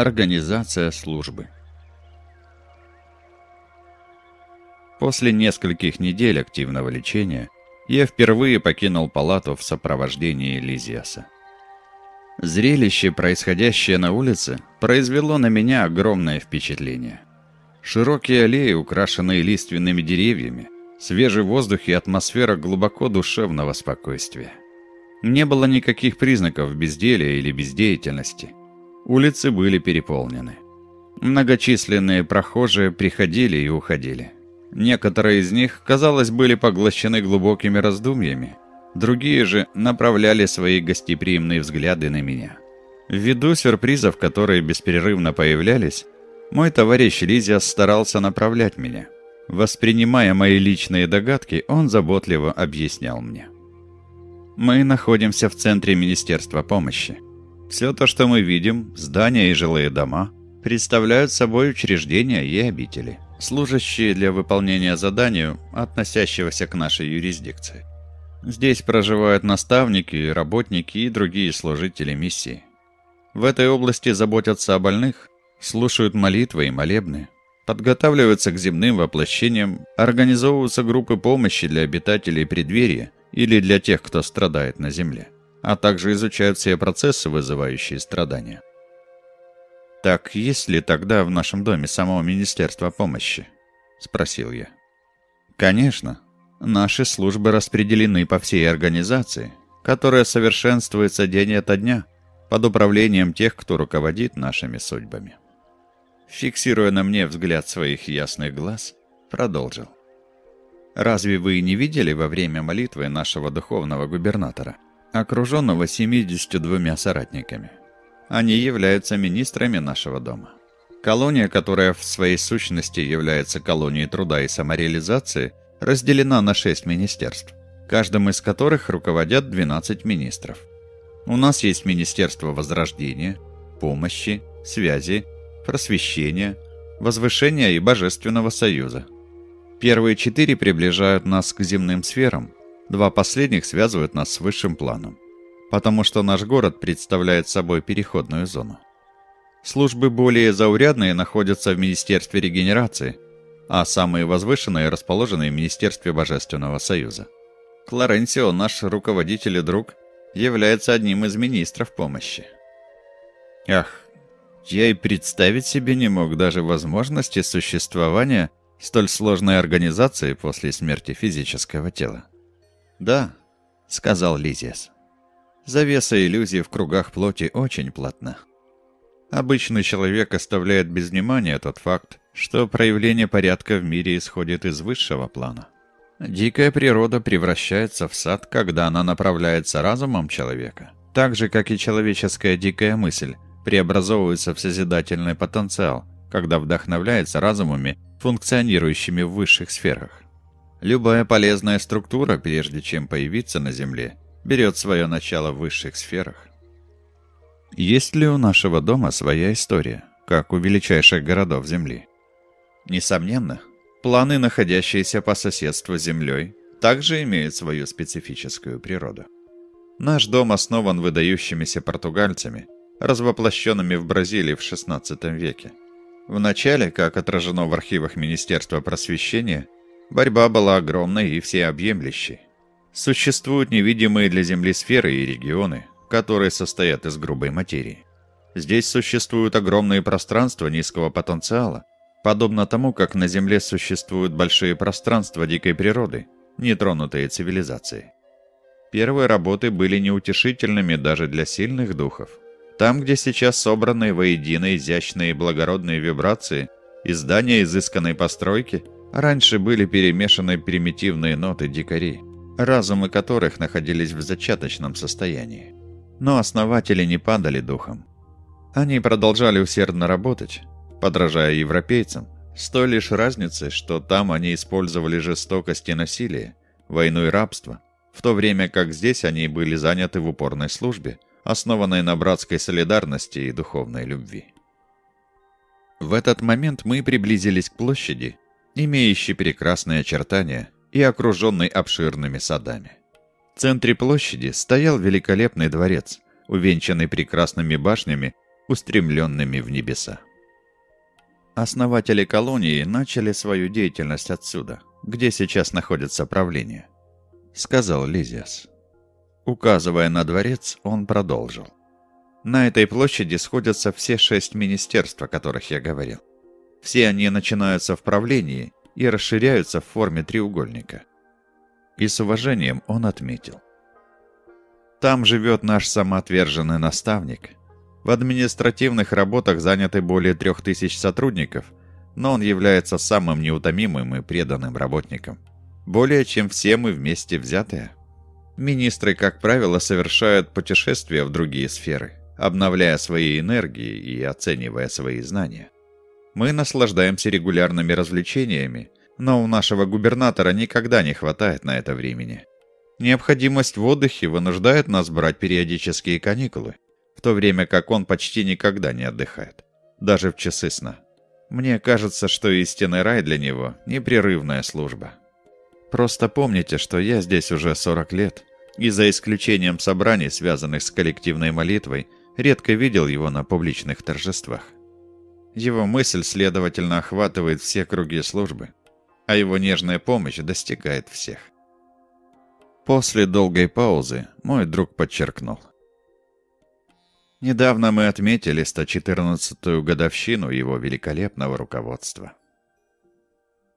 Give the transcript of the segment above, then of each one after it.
Организация службы. После нескольких недель активного лечения я впервые покинул палату в сопровождении Лизиаса. Зрелище, происходящее на улице, произвело на меня огромное впечатление. Широкие аллеи, украшенные лиственными деревьями, свежий воздух и атмосфера глубоко душевного спокойствия. Не было никаких признаков безделия или бездеятельности – Улицы были переполнены. Многочисленные прохожие приходили и уходили. Некоторые из них, казалось, были поглощены глубокими раздумьями, другие же направляли свои гостеприимные взгляды на меня. Ввиду сюрпризов, которые бесперерывно появлялись, мой товарищ Лизиас старался направлять меня. Воспринимая мои личные догадки, он заботливо объяснял мне. «Мы находимся в центре Министерства помощи. Все то, что мы видим, здания и жилые дома, представляют собой учреждения и обители, служащие для выполнения задания, относящегося к нашей юрисдикции. Здесь проживают наставники, работники и другие служители миссии. В этой области заботятся о больных, слушают молитвы и молебны, подготавливаются к земным воплощениям, организовываются группы помощи для обитателей преддверия или для тех, кто страдает на земле а также изучают все процессы, вызывающие страдания. «Так есть ли тогда в нашем доме само Министерство помощи?» – спросил я. «Конечно. Наши службы распределены по всей организации, которая совершенствуется день ото дня под управлением тех, кто руководит нашими судьбами». Фиксируя на мне взгляд своих ясных глаз, продолжил. «Разве вы не видели во время молитвы нашего духовного губернатора?» Окруженного 72 соратниками. Они являются министрами нашего дома. Колония, которая в своей сущности является колонией труда и самореализации, разделена на 6 министерств, каждым из которых руководят 12 министров. У нас есть Министерство Возрождения, Помощи, Связи, Просвещения, Возвышения и Божественного Союза. Первые четыре приближают нас к земным сферам – Два последних связывают нас с высшим планом, потому что наш город представляет собой переходную зону. Службы более заурядные находятся в Министерстве регенерации, а самые возвышенные расположены в Министерстве Божественного Союза. Клоренсио, наш руководитель и друг, является одним из министров помощи. Ах, я и представить себе не мог даже возможности существования столь сложной организации после смерти физического тела. «Да», — сказал Лизиас. «Завеса иллюзий в кругах плоти очень плотна. Обычный человек оставляет без внимания тот факт, что проявление порядка в мире исходит из высшего плана. Дикая природа превращается в сад, когда она направляется разумом человека, так же, как и человеческая дикая мысль преобразовывается в созидательный потенциал, когда вдохновляется разумами, функционирующими в высших сферах. Любая полезная структура, прежде чем появиться на Земле, берет свое начало в высших сферах. Есть ли у нашего дома своя история, как у величайших городов Земли? Несомненно, планы, находящиеся по соседству с Землей, также имеют свою специфическую природу. Наш дом основан выдающимися португальцами, развоплощенными в Бразилии в XVI веке. Вначале, как отражено в архивах Министерства просвещения, Борьба была огромной и всеобъемлющей. Существуют невидимые для Земли сферы и регионы, которые состоят из грубой материи. Здесь существуют огромные пространства низкого потенциала, подобно тому, как на Земле существуют большие пространства дикой природы, нетронутые цивилизацией. Первые работы были неутешительными даже для сильных духов. Там, где сейчас собраны воедино изящные и благородные вибрации, издания изысканной постройки – Раньше были перемешаны примитивные ноты дикарей, разумы которых находились в зачаточном состоянии. Но основатели не падали духом. Они продолжали усердно работать, подражая европейцам, с той лишь разницей, что там они использовали жестокость и насилие, войну и рабство, в то время как здесь они были заняты в упорной службе, основанной на братской солидарности и духовной любви. В этот момент мы приблизились к площади, имеющий прекрасные очертания и окруженный обширными садами. В центре площади стоял великолепный дворец, увенчанный прекрасными башнями, устремленными в небеса. Основатели колонии начали свою деятельность отсюда, где сейчас находится правление, сказал Лизиас. Указывая на дворец, он продолжил. На этой площади сходятся все шесть министерств, о которых я говорил. Все они начинаются в правлении и расширяются в форме треугольника. И с уважением он отметил. Там живет наш самоотверженный наставник. В административных работах заняты более трех тысяч сотрудников, но он является самым неутомимым и преданным работником. Более чем все мы вместе взятые. Министры, как правило, совершают путешествия в другие сферы, обновляя свои энергии и оценивая свои знания. Мы наслаждаемся регулярными развлечениями, но у нашего губернатора никогда не хватает на это времени. Необходимость в отдыхе вынуждает нас брать периодические каникулы, в то время как он почти никогда не отдыхает, даже в часы сна. Мне кажется, что истинный рай для него – непрерывная служба. Просто помните, что я здесь уже 40 лет, и за исключением собраний, связанных с коллективной молитвой, редко видел его на публичных торжествах. Его мысль, следовательно, охватывает все круги службы, а его нежная помощь достигает всех. После долгой паузы мой друг подчеркнул. Недавно мы отметили 114-ю годовщину его великолепного руководства.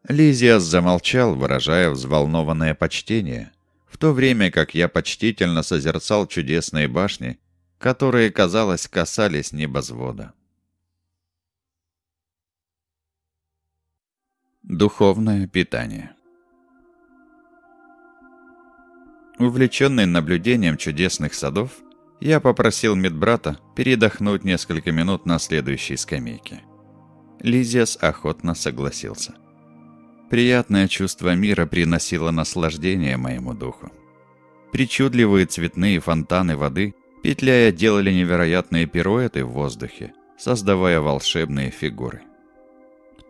Лизиас замолчал, выражая взволнованное почтение, в то время как я почтительно созерцал чудесные башни, которые, казалось, касались небозвода. Духовное питание Увлеченный наблюдением чудесных садов, я попросил медбрата передохнуть несколько минут на следующей скамейке. Лизиас охотно согласился. Приятное чувство мира приносило наслаждение моему духу. Причудливые цветные фонтаны воды, петляя, делали невероятные пируэты в воздухе, создавая волшебные фигуры.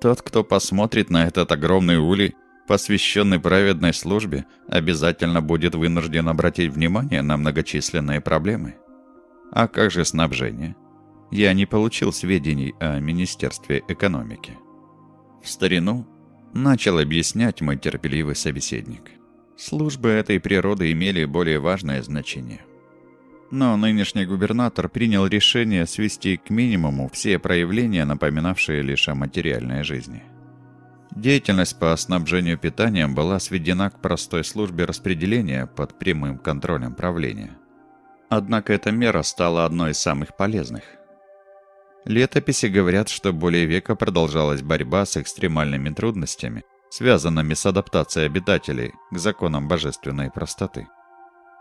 Тот, кто посмотрит на этот огромный улей, посвященный праведной службе, обязательно будет вынужден обратить внимание на многочисленные проблемы. А как же снабжение? Я не получил сведений о Министерстве экономики. В старину начал объяснять мой терпеливый собеседник. Службы этой природы имели более важное значение – но нынешний губернатор принял решение свести к минимуму все проявления, напоминавшие лишь о материальной жизни. Деятельность по снабжению питанием была сведена к простой службе распределения под прямым контролем правления. Однако эта мера стала одной из самых полезных. Летописи говорят, что более века продолжалась борьба с экстремальными трудностями, связанными с адаптацией обитателей к законам божественной простоты.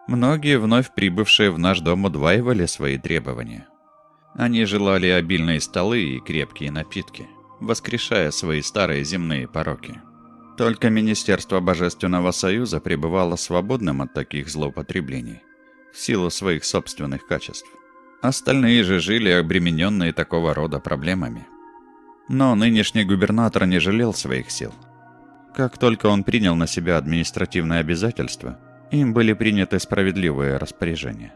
Многие вновь прибывшие в наш дом удваивали свои требования. Они желали обильные столы и крепкие напитки, воскрешая свои старые земные пороки. Только Министерство Божественного Союза пребывало свободным от таких злоупотреблений, в силу своих собственных качеств. Остальные же жили обремененные такого рода проблемами. Но нынешний губернатор не жалел своих сил. Как только он принял на себя административные обязательства – им были приняты справедливые распоряжения.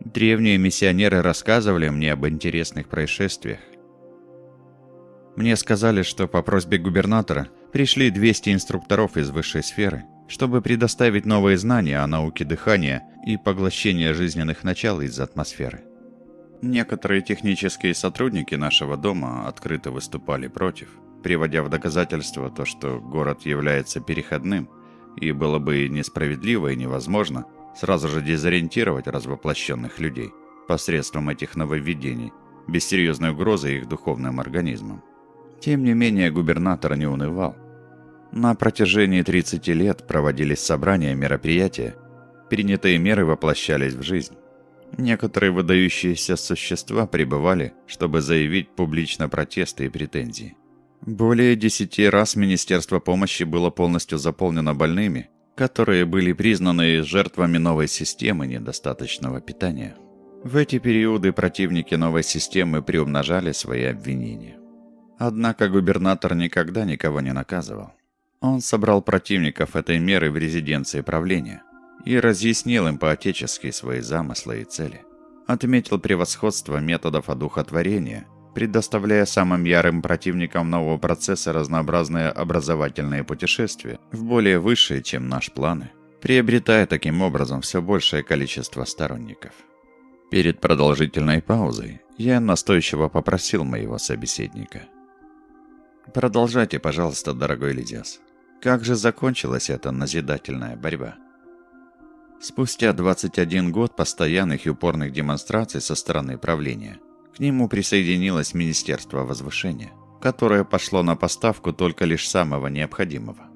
Древние миссионеры рассказывали мне об интересных происшествиях. Мне сказали, что по просьбе губернатора пришли 200 инструкторов из высшей сферы, чтобы предоставить новые знания о науке дыхания и поглощения жизненных начал из атмосферы. Некоторые технические сотрудники нашего дома открыто выступали против, приводя в доказательство то, что город является переходным – и было бы несправедливо и невозможно сразу же дезориентировать развоплощенных людей посредством этих нововведений, без серьезной угрозы их духовным организмам. Тем не менее, губернатор не унывал. На протяжении 30 лет проводились собрания, мероприятия, принятые меры воплощались в жизнь. Некоторые выдающиеся существа пребывали, чтобы заявить публично протесты и претензии. Более десяти раз Министерство помощи было полностью заполнено больными, которые были признаны жертвами новой системы недостаточного питания. В эти периоды противники новой системы приумножали свои обвинения. Однако губернатор никогда никого не наказывал. Он собрал противников этой меры в резиденции правления и разъяснил им по-отечески свои замыслы и цели. отметил превосходство методов одухотворения, предоставляя самым ярым противникам нового процесса разнообразные образовательные путешествия в более высшие, чем наш планы, приобретая таким образом все большее количество сторонников. Перед продолжительной паузой я настойчиво попросил моего собеседника. «Продолжайте, пожалуйста, дорогой Лизиас. Как же закончилась эта назидательная борьба?» Спустя 21 год постоянных и упорных демонстраций со стороны правления, к нему присоединилось Министерство возвышения, которое пошло на поставку только лишь самого необходимого.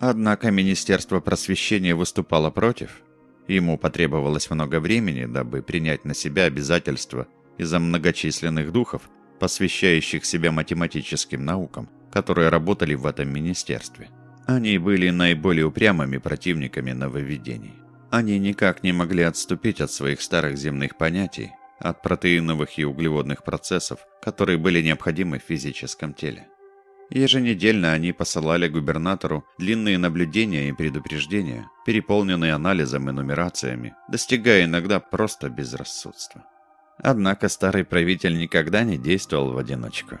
Однако Министерство просвещения выступало против. Ему потребовалось много времени, дабы принять на себя обязательства из-за многочисленных духов, посвящающих себя математическим наукам, которые работали в этом министерстве. Они были наиболее упрямыми противниками нововведений. Они никак не могли отступить от своих старых земных понятий, от протеиновых и углеводных процессов, которые были необходимы в физическом теле. Еженедельно они посылали губернатору длинные наблюдения и предупреждения, переполненные анализом и нумерациями, достигая иногда просто безрассудства. Однако старый правитель никогда не действовал в одиночку.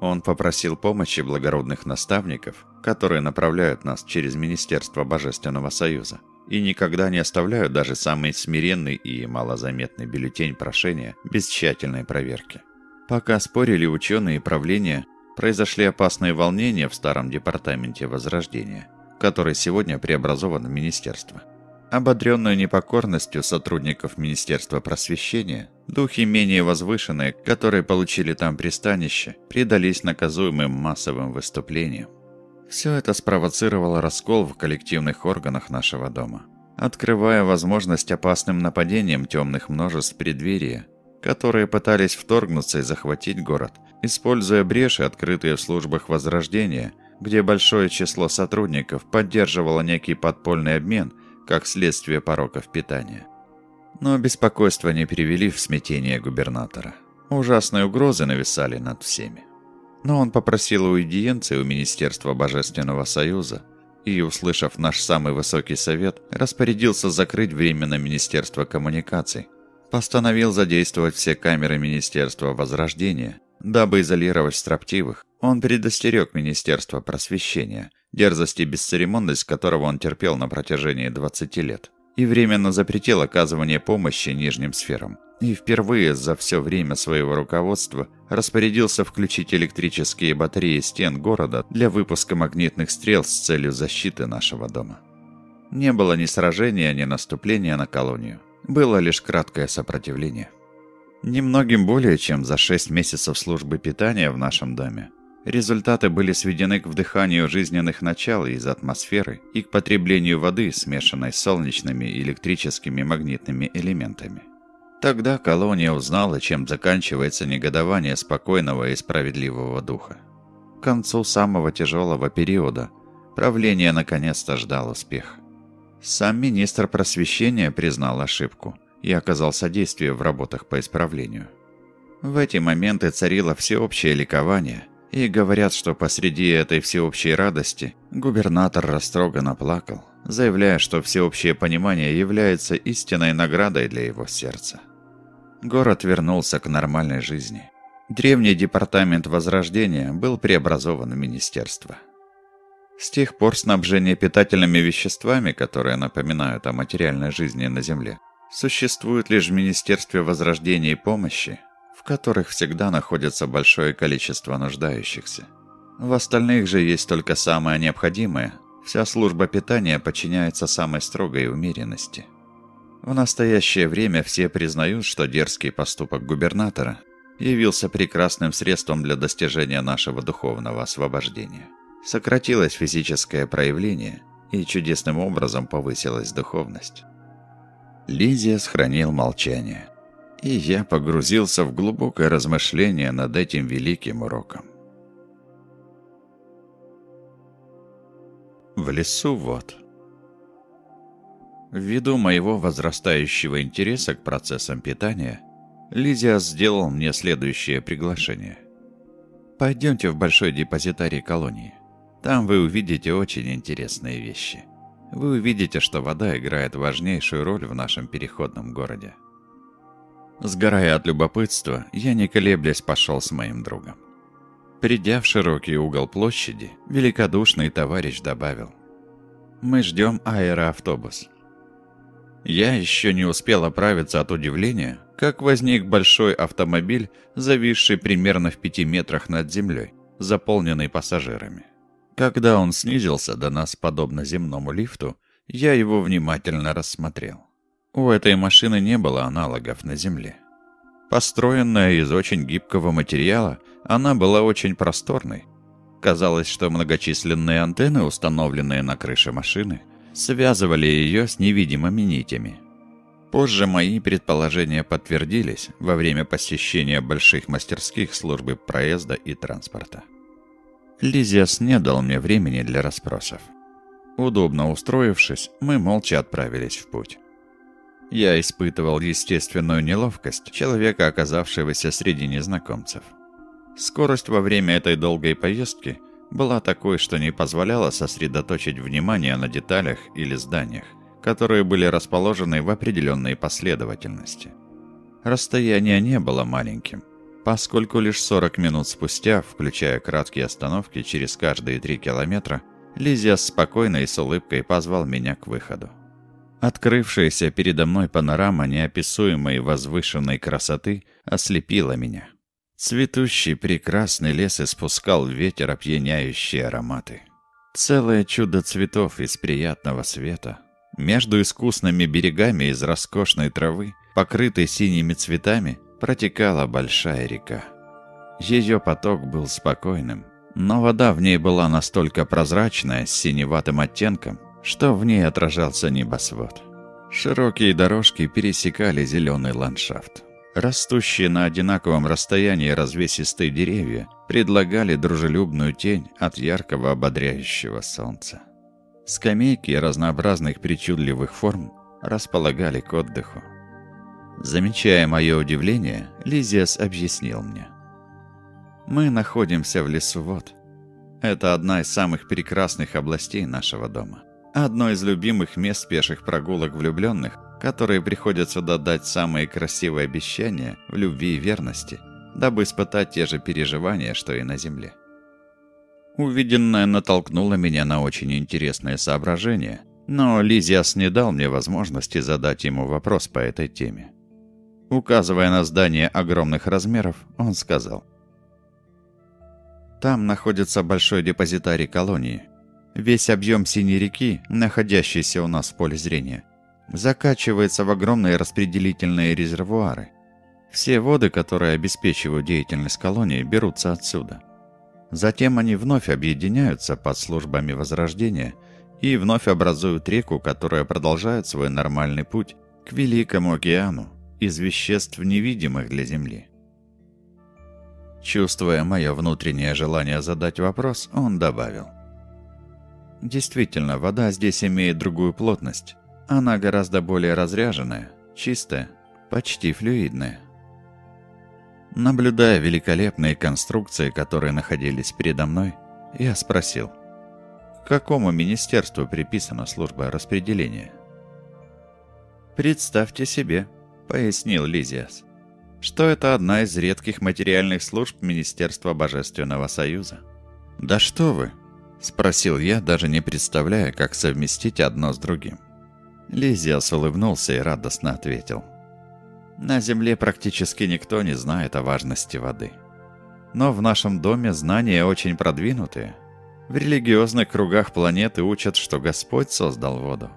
Он попросил помощи благородных наставников, которые направляют нас через Министерство Божественного Союза, и никогда не оставляют даже самый смиренный и малозаметный бюллетень прошения без тщательной проверки. Пока спорили ученые и правление, произошли опасные волнения в старом департаменте Возрождения, который сегодня преобразован в министерство. Ободренную непокорностью сотрудников Министерства просвещения, духи менее возвышенные, которые получили там пристанище, предались наказуемым массовым выступлениям. Все это спровоцировало раскол в коллективных органах нашего дома, открывая возможность опасным нападениям темных множеств преддверия, которые пытались вторгнуться и захватить город, используя бреши, открытые в службах Возрождения, где большое число сотрудников поддерживало некий подпольный обмен, как следствие пороков питания. Но беспокойство не перевели в смятение губернатора. Ужасные угрозы нависали над всеми. Но он попросил аудиенции у Министерства Божественного Союза и, услышав наш самый высокий совет, распорядился закрыть временно Министерство коммуникаций. Постановил задействовать все камеры Министерства Возрождения, дабы изолировать строптивых. Он предостерег Министерство Просвещения, дерзость и бесцеремонность которого он терпел на протяжении 20 лет, и временно запретил оказывание помощи нижним сферам и впервые за все время своего руководства распорядился включить электрические батареи стен города для выпуска магнитных стрел с целью защиты нашего дома. Не было ни сражения, ни наступления на колонию. Было лишь краткое сопротивление. Немногим более чем за шесть месяцев службы питания в нашем доме результаты были сведены к вдыханию жизненных начал из атмосферы и к потреблению воды, смешанной с солнечными, электрическими магнитными элементами. Тогда колония узнала, чем заканчивается негодование спокойного и справедливого духа. К концу самого тяжелого периода правление наконец-то ждало успех. Сам министр просвещения признал ошибку и оказал содействие в работах по исправлению. В эти моменты царило всеобщее ликование, и говорят, что посреди этой всеобщей радости губернатор растроганно плакал, заявляя, что всеобщее понимание является истинной наградой для его сердца. Город вернулся к нормальной жизни. Древний департамент Возрождения был преобразован в министерство. С тех пор снабжение питательными веществами, которые напоминают о материальной жизни на Земле, существует лишь в Министерстве Возрождения и Помощи, в которых всегда находится большое количество нуждающихся. В остальных же есть только самое необходимое. Вся служба питания подчиняется самой строгой умеренности – в настоящее время все признают, что дерзкий поступок губернатора явился прекрасным средством для достижения нашего духовного освобождения. Сократилось физическое проявление, и чудесным образом повысилась духовность. Лизия сохранил молчание, и я погрузился в глубокое размышление над этим великим уроком. В лесу вот. Ввиду моего возрастающего интереса к процессам питания, Лизиас сделал мне следующее приглашение. Пойдемте в большой депозитарий колонии. Там вы увидите очень интересные вещи. Вы увидите, что вода играет важнейшую роль в нашем переходном городе. Сгорая от любопытства, я не колеблясь пошел с моим другом. Придя в широкий угол площади, великодушный товарищ добавил. «Мы ждем аэроавтобус». Я еще не успел оправиться от удивления, как возник большой автомобиль, зависший примерно в пяти метрах над землей, заполненный пассажирами. Когда он снизился до нас подобно земному лифту, я его внимательно рассмотрел. У этой машины не было аналогов на Земле. Построенная из очень гибкого материала, она была очень просторной. Казалось, что многочисленные антенны, установленные на крыше машины, связывали ее с невидимыми нитями. Позже мои предположения подтвердились во время посещения больших мастерских службы проезда и транспорта. Лизиас не дал мне времени для расспросов. Удобно устроившись, мы молча отправились в путь. Я испытывал естественную неловкость человека, оказавшегося среди незнакомцев. Скорость во время этой долгой поездки была такой, что не позволяла сосредоточить внимание на деталях или зданиях, которые были расположены в определенной последовательности. Расстояние не было маленьким, поскольку лишь 40 минут спустя, включая краткие остановки через каждые 3 километра, Лизиас спокойно и с улыбкой позвал меня к выходу. Открывшаяся передо мной панорама неописуемой возвышенной красоты ослепила меня. Цветущий прекрасный лес испускал ветер опьяняющие ароматы. Целое чудо цветов из приятного света. Между искусными берегами из роскошной травы, покрытой синими цветами, протекала большая река. Ее поток был спокойным, но вода в ней была настолько прозрачная, с синеватым оттенком, что в ней отражался небосвод. Широкие дорожки пересекали зеленый ландшафт. Растущие на одинаковом расстоянии развесистые деревья предлагали дружелюбную тень от яркого ободряющего солнца. Скамейки разнообразных причудливых форм располагали к отдыху. Замечая мое удивление, Лизиас объяснил мне. «Мы находимся в лесу вот. Это одна из самых прекрасных областей нашего дома. Одно из любимых мест пеших прогулок влюбленных – которые приходят сюда дать самые красивые обещания в любви и верности, дабы испытать те же переживания, что и на земле. Увиденное натолкнуло меня на очень интересное соображение, но Лизиас не дал мне возможности задать ему вопрос по этой теме. Указывая на здание огромных размеров, он сказал. «Там находится большой депозитарий колонии. Весь объем Синей реки, находящийся у нас в поле зрения, закачивается в огромные распределительные резервуары. Все воды, которые обеспечивают деятельность колонии, берутся отсюда. Затем они вновь объединяются под службами Возрождения и вновь образуют реку, которая продолжает свой нормальный путь к Великому океану из веществ, невидимых для Земли. Чувствуя мое внутреннее желание задать вопрос, он добавил. Действительно, вода здесь имеет другую плотность, она гораздо более разряженная, чистая, почти флюидная. Наблюдая великолепные конструкции, которые находились передо мной, я спросил, к какому министерству приписана служба распределения? «Представьте себе», — пояснил Лизиас, что это одна из редких материальных служб Министерства Божественного Союза. «Да что вы!» — спросил я, даже не представляя, как совместить одно с другим. Лизиас улыбнулся и радостно ответил. На Земле практически никто не знает о важности воды. Но в нашем доме знания очень продвинутые. В религиозных кругах планеты учат, что Господь создал воду.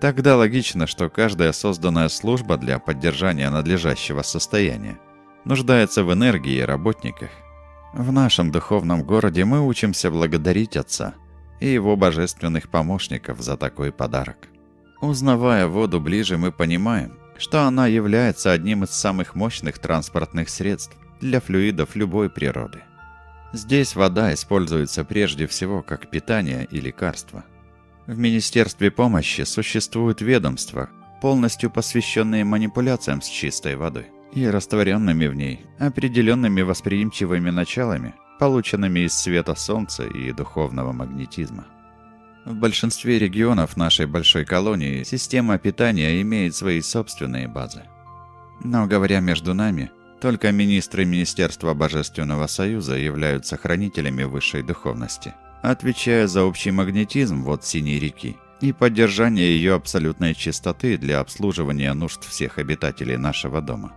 Тогда логично, что каждая созданная служба для поддержания надлежащего состояния нуждается в энергии и работниках. В нашем духовном городе мы учимся благодарить Отца и Его божественных помощников за такой подарок. Узнавая воду ближе, мы понимаем, что она является одним из самых мощных транспортных средств для флюидов любой природы. Здесь вода используется прежде всего как питание и лекарство. В Министерстве помощи существуют ведомства, полностью посвященные манипуляциям с чистой водой и растворенными в ней определенными восприимчивыми началами, полученными из света солнца и духовного магнетизма. В большинстве регионов нашей большой колонии система питания имеет свои собственные базы. Но, говоря между нами, только министры Министерства Божественного Союза являются хранителями высшей духовности, отвечая за общий магнетизм вот Синей реки и поддержание ее абсолютной чистоты для обслуживания нужд всех обитателей нашего дома.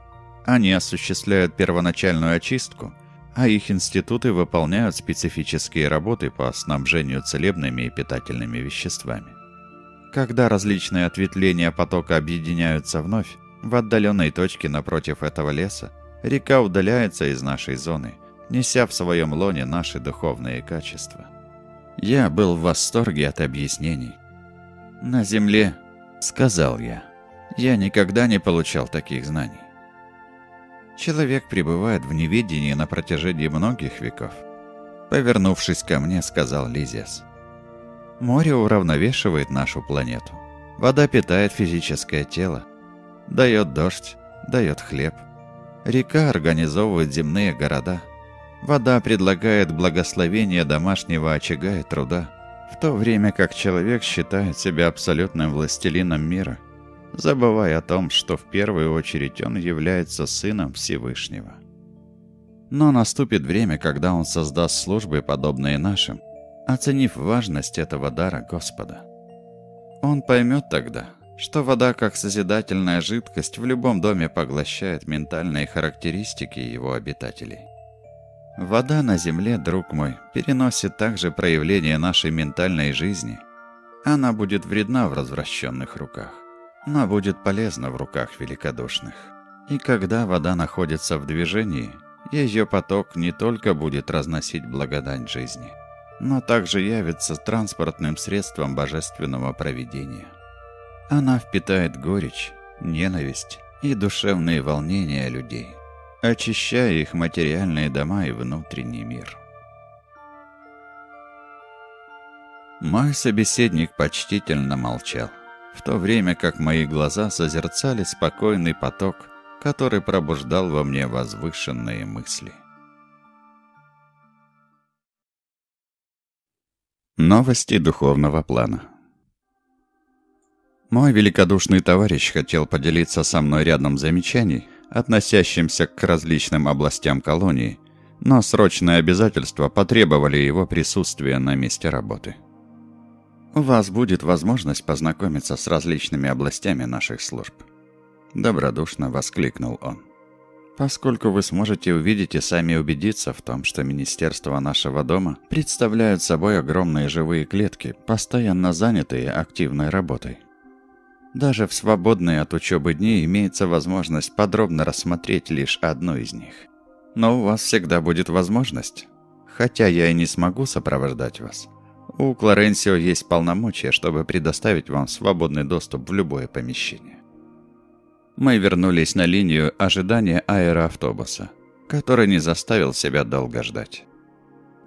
Они осуществляют первоначальную очистку, а их институты выполняют специфические работы по снабжению целебными и питательными веществами. Когда различные ответвления потока объединяются вновь, в отдаленной точке напротив этого леса, река удаляется из нашей зоны, неся в своем лоне наши духовные качества. Я был в восторге от объяснений. «На земле», — сказал я, — «я никогда не получал таких знаний. Человек пребывает в неведении на протяжении многих веков. Повернувшись ко мне, сказал Лизиас. Море уравновешивает нашу планету. Вода питает физическое тело. Дает дождь, дает хлеб. Река организовывает земные города. Вода предлагает благословение домашнего очага и труда, в то время как человек считает себя абсолютным властелином мира – забывая о том, что в первую очередь он является сыном Всевышнего. Но наступит время, когда он создаст службы, подобные нашим, оценив важность этого дара Господа. Он поймет тогда, что вода как созидательная жидкость в любом доме поглощает ментальные характеристики его обитателей. Вода на земле, друг мой, переносит также проявление нашей ментальной жизни. Она будет вредна в развращенных руках но будет полезна в руках великодушных. И когда вода находится в движении, ее поток не только будет разносить благодать жизни, но также явится транспортным средством божественного провидения. Она впитает горечь, ненависть и душевные волнения людей, очищая их материальные дома и внутренний мир. Мой собеседник почтительно молчал в то время как мои глаза созерцали спокойный поток, который пробуждал во мне возвышенные мысли. Новости духовного плана Мой великодушный товарищ хотел поделиться со мной рядом замечаний, относящимся к различным областям колонии, но срочные обязательства потребовали его присутствия на месте работы. У вас будет возможность познакомиться с различными областями наших служб. Добродушно воскликнул он. Поскольку вы сможете увидеть и сами убедиться в том, что Министерство нашего дома представляют собой огромные живые клетки, постоянно занятые активной работой. Даже в свободные от учебы дни имеется возможность подробно рассмотреть лишь одну из них. Но у вас всегда будет возможность, хотя я и не смогу сопровождать вас, у Клоренсио есть полномочия, чтобы предоставить вам свободный доступ в любое помещение. Мы вернулись на линию ожидания аэроавтобуса, который не заставил себя долго ждать.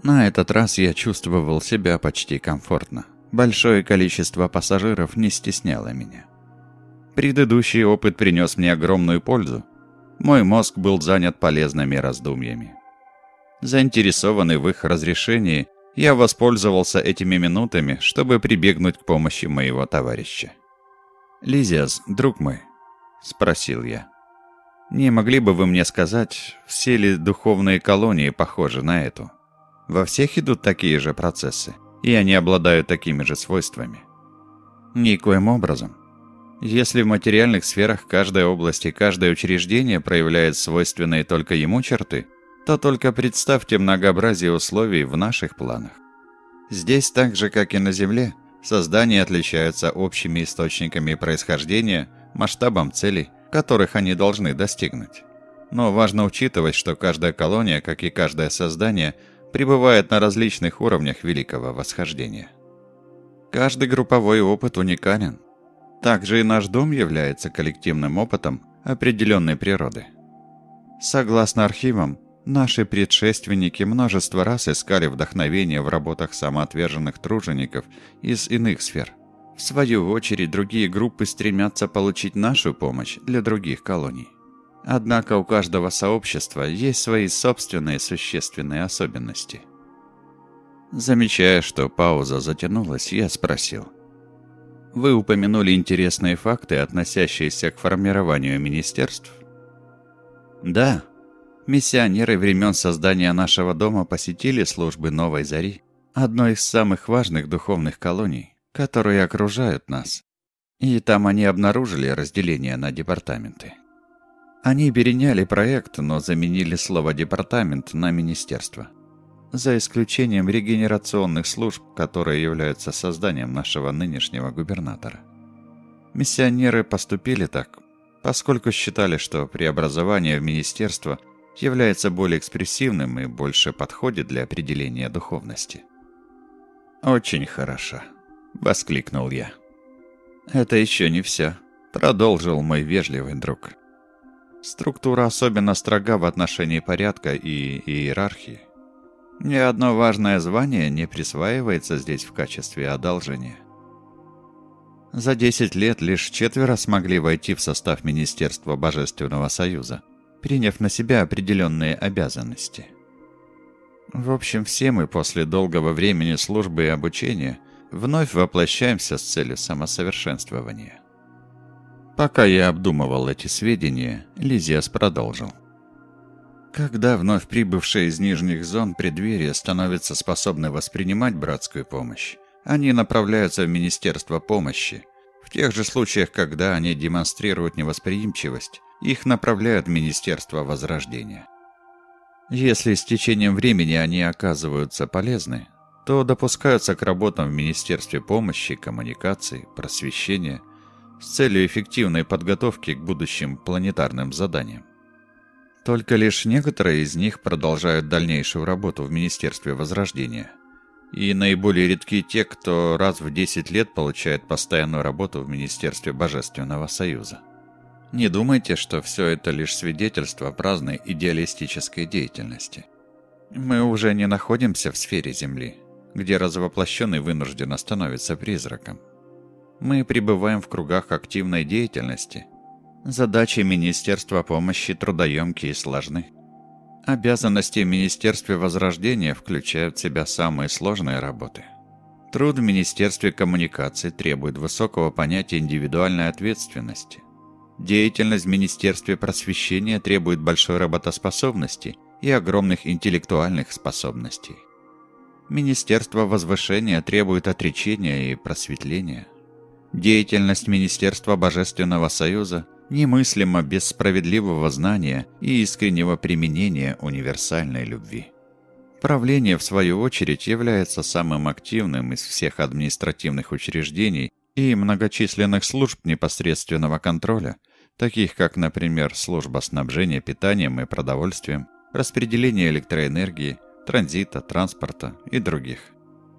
На этот раз я чувствовал себя почти комфортно. Большое количество пассажиров не стесняло меня. Предыдущий опыт принес мне огромную пользу. Мой мозг был занят полезными раздумьями. Заинтересованный в их разрешении, я воспользовался этими минутами, чтобы прибегнуть к помощи моего товарища. «Лизиас, друг мой», — спросил я, — «не могли бы вы мне сказать, все ли духовные колонии похожи на эту? Во всех идут такие же процессы, и они обладают такими же свойствами?» «Никоим образом. Если в материальных сферах каждая область и каждое учреждение проявляет свойственные только ему черты, то только представьте многообразие условий в наших планах. Здесь так же, как и на Земле, создания отличаются общими источниками происхождения, масштабом целей, которых они должны достигнуть. Но важно учитывать, что каждая колония, как и каждое создание, пребывает на различных уровнях великого восхождения. Каждый групповой опыт уникален. Также и наш дом является коллективным опытом определенной природы. Согласно архивам, Наши предшественники множество раз искали вдохновение в работах самоотверженных тружеников из иных сфер. В свою очередь, другие группы стремятся получить нашу помощь для других колоний. Однако у каждого сообщества есть свои собственные существенные особенности. Замечая, что пауза затянулась, я спросил. Вы упомянули интересные факты, относящиеся к формированию министерств. Да, миссионеры времен создания нашего дома посетили службы Новой Зари, одной из самых важных духовных колоний, которые окружают нас. И там они обнаружили разделение на департаменты. Они переняли проект, но заменили слово «департамент» на «министерство». За исключением регенерационных служб, которые являются созданием нашего нынешнего губернатора. Миссионеры поступили так, поскольку считали, что преобразование в министерство является более экспрессивным и больше подходит для определения духовности. «Очень хорошо», — воскликнул я. «Это еще не все», — продолжил мой вежливый друг. Структура особенно строга в отношении порядка и иерархии. Ни одно важное звание не присваивается здесь в качестве одолжения. За 10 лет лишь четверо смогли войти в состав Министерства Божественного Союза, приняв на себя определенные обязанности. В общем, все мы после долгого времени службы и обучения вновь воплощаемся с целью самосовершенствования. Пока я обдумывал эти сведения, Лизиас продолжил. Когда вновь прибывшие из нижних зон преддверия становятся способны воспринимать братскую помощь, они направляются в Министерство помощи. В тех же случаях, когда они демонстрируют невосприимчивость, их направляют в Министерство Возрождения. Если с течением времени они оказываются полезны, то допускаются к работам в Министерстве помощи, коммуникаций, просвещения – с целью эффективной подготовки к будущим планетарным заданиям. Только лишь некоторые из них продолжают дальнейшую работу в Министерстве Возрождения. И наиболее редки те, кто раз в 10 лет получает постоянную работу в Министерстве Божественного Союза. Не думайте, что все это лишь свидетельство праздной идеалистической деятельности. Мы уже не находимся в сфере Земли, где развоплощенный вынужденно становится призраком. Мы пребываем в кругах активной деятельности. Задачи Министерства помощи трудоемкие и сложны. Обязанности в Министерстве Возрождения включают в себя самые сложные работы. Труд в Министерстве коммуникаций требует высокого понятия индивидуальной ответственности. Деятельность в Министерстве просвещения требует большой работоспособности и огромных интеллектуальных способностей. Министерство возвышения требует отречения и просветления. Деятельность Министерства Божественного Союза немыслима без справедливого знания и искреннего применения универсальной любви. Правление, в свою очередь, является самым активным из всех административных учреждений и многочисленных служб непосредственного контроля, таких как, например, служба снабжения питанием и продовольствием, распределение электроэнергии, транзита, транспорта и других.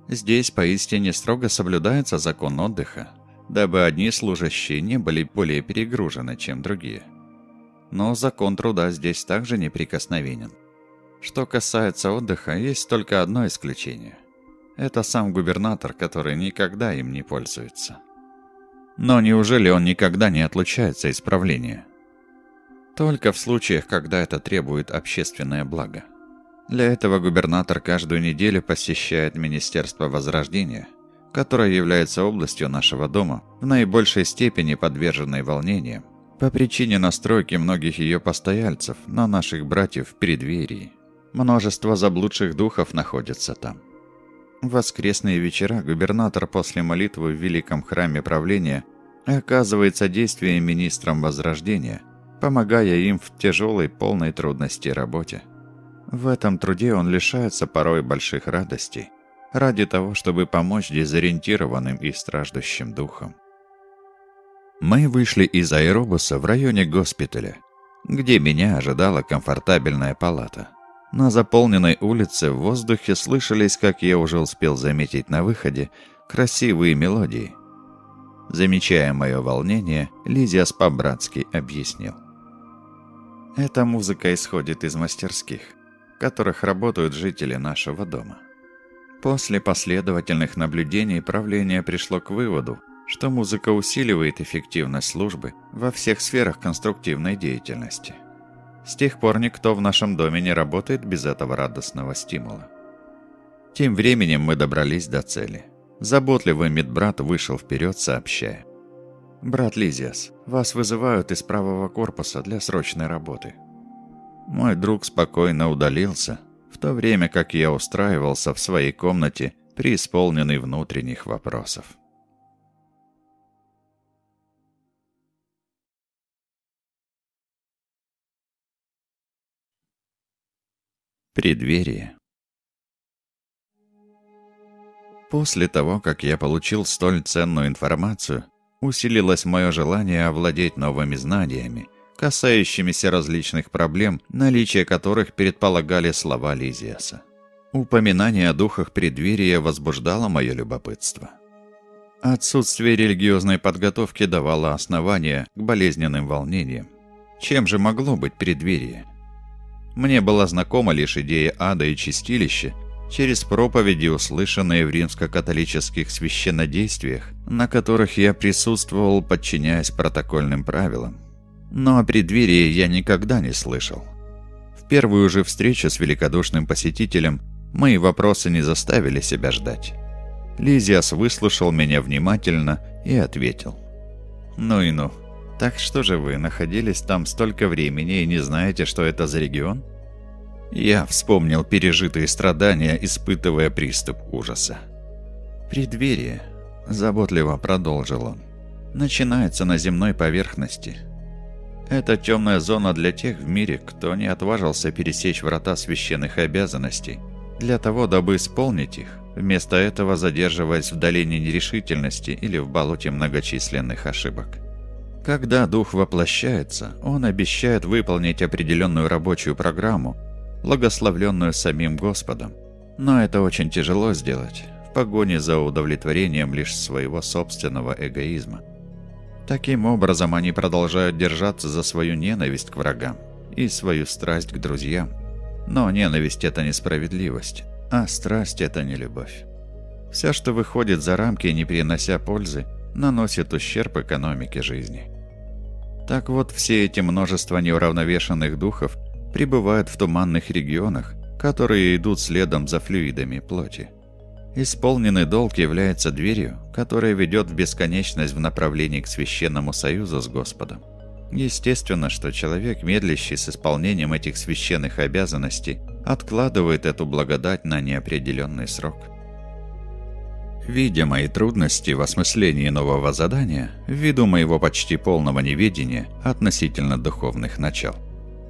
Здесь поистине строго соблюдается закон отдыха, дабы одни служащие не были более перегружены, чем другие. Но закон труда здесь также неприкосновенен. Что касается отдыха, есть только одно исключение. Это сам губернатор, который никогда им не пользуется. Но неужели он никогда не отлучается из правления? Только в случаях, когда это требует общественное благо. Для этого губернатор каждую неделю посещает Министерство Возрождения – которая является областью нашего дома, в наибольшей степени подверженной волнениям, по причине настройки многих ее постояльцев на наших братьев в преддверии. Множество заблудших духов находится там. В воскресные вечера губернатор после молитвы в Великом Храме Правления оказывает содействие министрам Возрождения, помогая им в тяжелой, полной трудности работе. В этом труде он лишается порой больших радостей, ради того, чтобы помочь дезориентированным и страждущим духам. Мы вышли из аэробуса в районе госпиталя, где меня ожидала комфортабельная палата. На заполненной улице в воздухе слышались, как я уже успел заметить на выходе, красивые мелодии. Замечая мое волнение, Лизиас по-братски объяснил. Эта музыка исходит из мастерских, в которых работают жители нашего дома. После последовательных наблюдений правление пришло к выводу, что музыка усиливает эффективность службы во всех сферах конструктивной деятельности. С тех пор никто в нашем доме не работает без этого радостного стимула. Тем временем мы добрались до цели. Заботливый медбрат вышел вперед, сообщая. «Брат Лизиас, вас вызывают из правого корпуса для срочной работы». Мой друг спокойно удалился, в то время как я устраивался в своей комнате, преисполненный внутренних вопросов. Преддверие После того, как я получил столь ценную информацию, усилилось мое желание овладеть новыми знаниями, касающимися различных проблем, наличие которых предполагали слова Лизиаса. Упоминание о духах преддверия возбуждало мое любопытство. Отсутствие религиозной подготовки давало основания к болезненным волнениям. Чем же могло быть преддверие? Мне была знакома лишь идея ада и чистилища, через проповеди, услышанные в римско-католических священнодействиях, на которых я присутствовал, подчиняясь протокольным правилам. Но о преддверии я никогда не слышал. В первую же встречу с великодушным посетителем мои вопросы не заставили себя ждать. Лизиас выслушал меня внимательно и ответил. «Ну и ну. Так что же вы находились там столько времени и не знаете, что это за регион?» Я вспомнил пережитые страдания, испытывая приступ ужаса. «Преддверие», — заботливо продолжил он, — «начинается на земной поверхности. Это темная зона для тех в мире, кто не отважился пересечь врата священных обязанностей, для того, дабы исполнить их, вместо этого задерживаясь в долине нерешительности или в болоте многочисленных ошибок. Когда дух воплощается, он обещает выполнить определенную рабочую программу, благословленную самим Господом. Но это очень тяжело сделать, в погоне за удовлетворением лишь своего собственного эгоизма. Таким образом, они продолжают держаться за свою ненависть к врагам и свою страсть к друзьям. Но ненависть – это несправедливость, а страсть – это не любовь. Все, что выходит за рамки, не принося пользы, наносит ущерб экономике жизни. Так вот, все эти множество неуравновешенных духов пребывают в туманных регионах, которые идут следом за флюидами плоти. Исполненный долг является дверью, которая ведет в бесконечность в направлении к священному союзу с Господом. Естественно, что человек, медлящий с исполнением этих священных обязанностей, откладывает эту благодать на неопределенный срок. Видя мои трудности в осмыслении нового задания, ввиду моего почти полного неведения относительно духовных начал,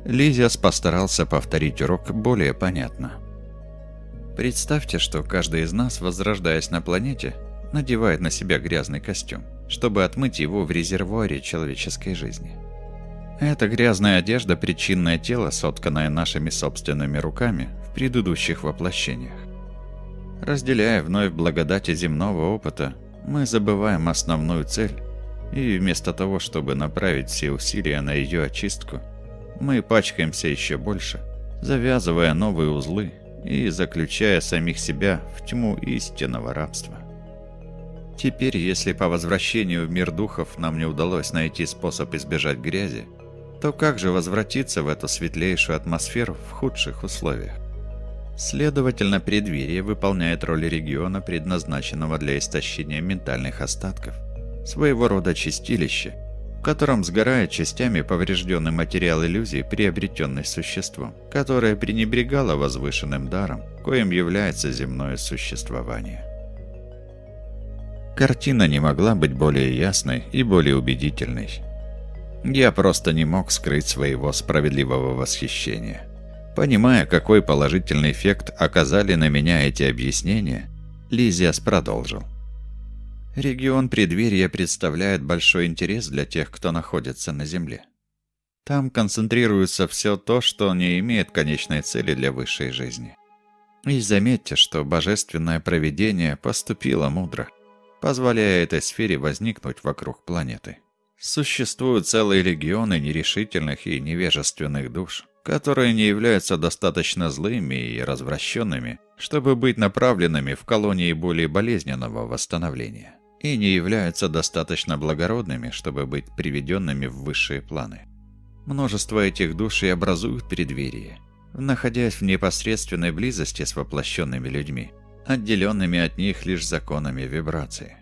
Лизиас постарался повторить урок более понятно. Представьте, что каждый из нас, возрождаясь на планете, надевает на себя грязный костюм, чтобы отмыть его в резервуаре человеческой жизни. Эта грязная одежда – причинное тело, сотканное нашими собственными руками в предыдущих воплощениях. Разделяя вновь благодати земного опыта, мы забываем основную цель, и вместо того, чтобы направить все усилия на ее очистку – мы пачкаемся еще больше, завязывая новые узлы и заключая самих себя в тьму истинного рабства. Теперь, если по возвращению в мир духов нам не удалось найти способ избежать грязи, то как же возвратиться в эту светлейшую атмосферу в худших условиях? Следовательно, преддверие выполняет роль региона, предназначенного для истощения ментальных остатков, своего рода чистилище – котором сгорает частями поврежденный материал иллюзии, приобретенный существом, которое пренебрегало возвышенным даром, коим является земное существование. Картина не могла быть более ясной и более убедительной. Я просто не мог скрыть своего справедливого восхищения. Понимая, какой положительный эффект оказали на меня эти объяснения, Лизиас продолжил. Регион преддверия представляет большой интерес для тех, кто находится на Земле. Там концентрируется все то, что не имеет конечной цели для высшей жизни. И заметьте, что божественное провидение поступило мудро, позволяя этой сфере возникнуть вокруг планеты. Существуют целые регионы нерешительных и невежественных душ, которые не являются достаточно злыми и развращенными, чтобы быть направленными в колонии более болезненного восстановления и не являются достаточно благородными, чтобы быть приведенными в высшие планы. Множество этих душ и образуют преддверие, находясь в непосредственной близости с воплощенными людьми, отделенными от них лишь законами вибрации.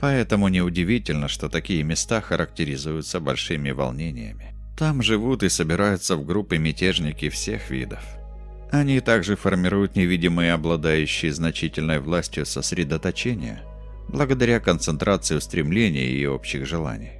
Поэтому неудивительно, что такие места характеризуются большими волнениями. Там живут и собираются в группы мятежники всех видов. Они также формируют невидимые обладающие значительной властью сосредоточения, благодаря концентрации устремлений и общих желаний.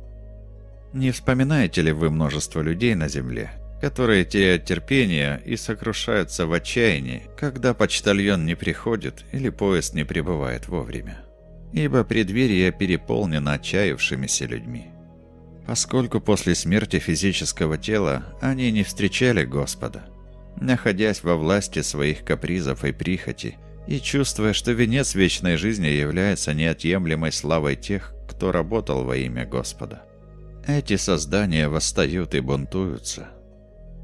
Не вспоминаете ли вы множество людей на Земле, которые теряют терпение и сокрушаются в отчаянии, когда почтальон не приходит или поезд не прибывает вовремя? Ибо преддверие переполнено отчаявшимися людьми. Поскольку после смерти физического тела они не встречали Господа, находясь во власти своих капризов и прихоти, и чувствуя, что венец вечной жизни является неотъемлемой славой тех, кто работал во имя Господа. Эти создания восстают и бунтуются.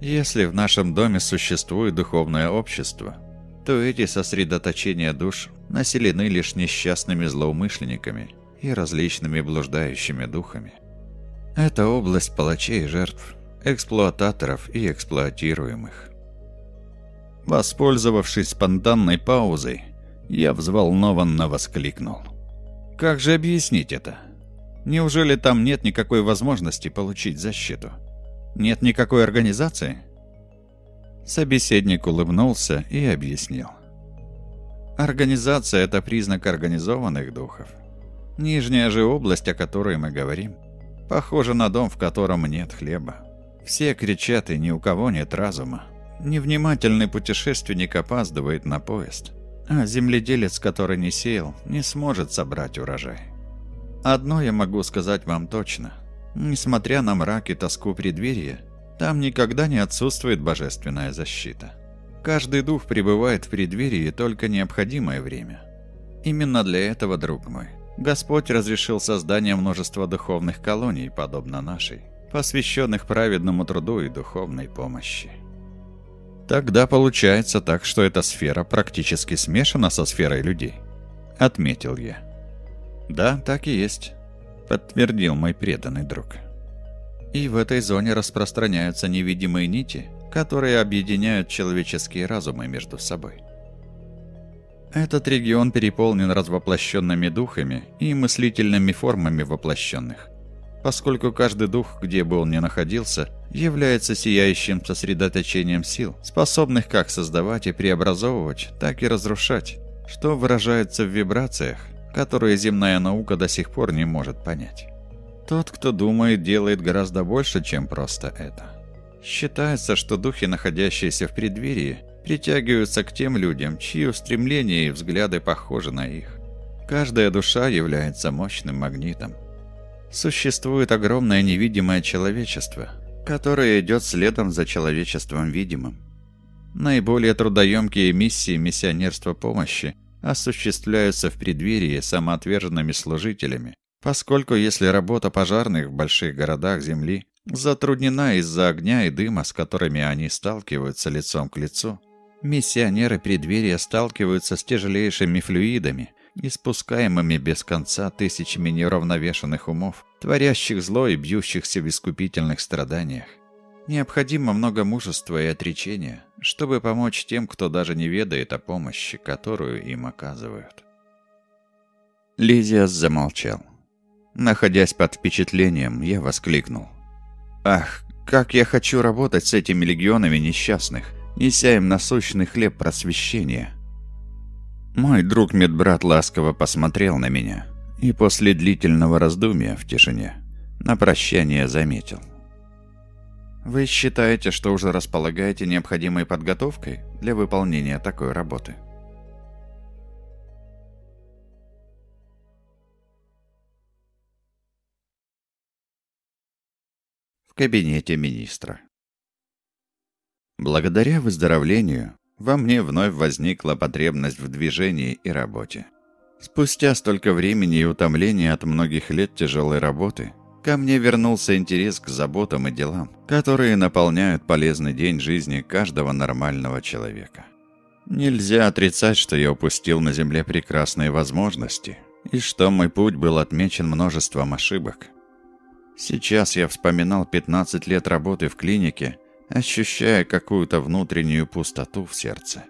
Если в нашем доме существует духовное общество, то эти сосредоточения душ населены лишь несчастными злоумышленниками и различными блуждающими духами. Это область палачей и жертв, эксплуататоров и эксплуатируемых. Воспользовавшись спонтанной паузой, я взволнованно воскликнул. «Как же объяснить это? Неужели там нет никакой возможности получить защиту? Нет никакой организации?» Собеседник улыбнулся и объяснил. Организация – это признак организованных духов. Нижняя же область, о которой мы говорим, похожа на дом, в котором нет хлеба. Все кричат, и ни у кого нет разума. Невнимательный путешественник опаздывает на поезд, а земледелец, который не сеял, не сможет собрать урожай. Одно я могу сказать вам точно. Несмотря на мрак и тоску преддверия, там никогда не отсутствует божественная защита. Каждый дух пребывает в преддверии только необходимое время. Именно для этого, друг мой, Господь разрешил создание множества духовных колоний, подобно нашей, посвященных праведному труду и духовной помощи. Тогда получается так, что эта сфера практически смешана со сферой людей. Отметил я. Да, так и есть, подтвердил мой преданный друг. И в этой зоне распространяются невидимые нити, которые объединяют человеческие разумы между собой. Этот регион переполнен развоплощенными духами и мыслительными формами воплощенных поскольку каждый дух, где бы он ни находился, является сияющим сосредоточением сил, способных как создавать и преобразовывать, так и разрушать, что выражается в вибрациях, которые земная наука до сих пор не может понять. Тот, кто думает, делает гораздо больше, чем просто это. Считается, что духи, находящиеся в преддверии, притягиваются к тем людям, чьи устремления и взгляды похожи на их. Каждая душа является мощным магнитом, Существует огромное невидимое человечество, которое идет следом за человечеством видимым. Наиболее трудоемкие миссии миссионерства помощи осуществляются в преддверии самоотверженными служителями, поскольку если работа пожарных в больших городах Земли затруднена из-за огня и дыма, с которыми они сталкиваются лицом к лицу, миссионеры преддверия сталкиваются с тяжелейшими флюидами – испускаемыми без конца тысячами неуравновешенных умов, творящих зло и бьющихся в искупительных страданиях. Необходимо много мужества и отречения, чтобы помочь тем, кто даже не ведает о помощи, которую им оказывают. Лизиас замолчал. Находясь под впечатлением, я воскликнул. «Ах, как я хочу работать с этими легионами несчастных, неся им насущный хлеб просвещения!» Мой друг-медбрат ласково посмотрел на меня и после длительного раздумья в тишине на прощание заметил. «Вы считаете, что уже располагаете необходимой подготовкой для выполнения такой работы?» В кабинете министра. Благодаря выздоровлению во мне вновь возникла потребность в движении и работе. Спустя столько времени и утомления от многих лет тяжелой работы, ко мне вернулся интерес к заботам и делам, которые наполняют полезный день жизни каждого нормального человека. Нельзя отрицать, что я упустил на Земле прекрасные возможности, и что мой путь был отмечен множеством ошибок. Сейчас я вспоминал 15 лет работы в клинике ощущая какую-то внутреннюю пустоту в сердце.